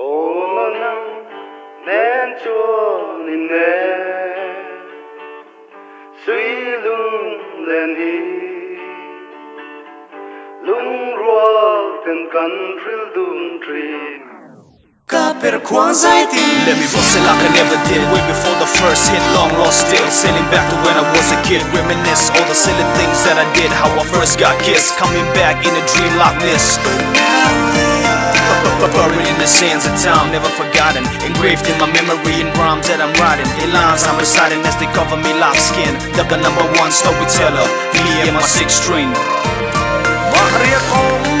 Omanang nen chuan in lung len hi Lung rual ten kan tril dum tree Kaper Kwanzaitin Let me rustle like I never did. Way before the first hit, long lost still. Sailing back to when I was a kid. Reminisce all the silly things that I did. How I first got kissed. Coming back in a dream like this Buried in the sands of time, never forgotten. Engraved in my memory in rhymes that I'm writing. In lines I'm reciting as they cover me like skin. Dub the number one storyteller Me and my six string. Mariat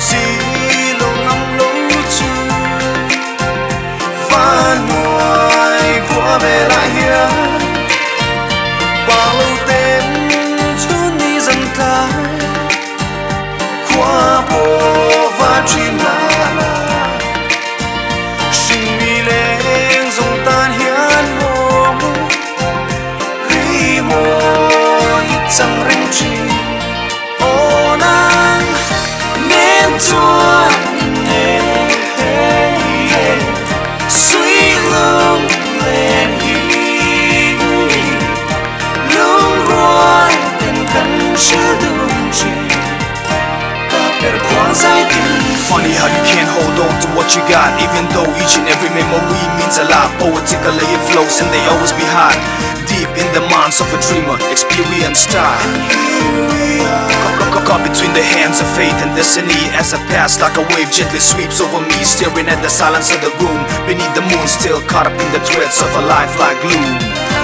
是路暗路转，翻爱过未来。You can't hold on to what you got Even though each and every memory means a lot. Poetically it flows and they always be hot. Deep in the minds of a dreamer, experience time. Caught between the hands of fate and destiny As I pass like a wave gently sweeps over me Staring at the silence of the room. Beneath the moon still caught up in the threads of a life like glue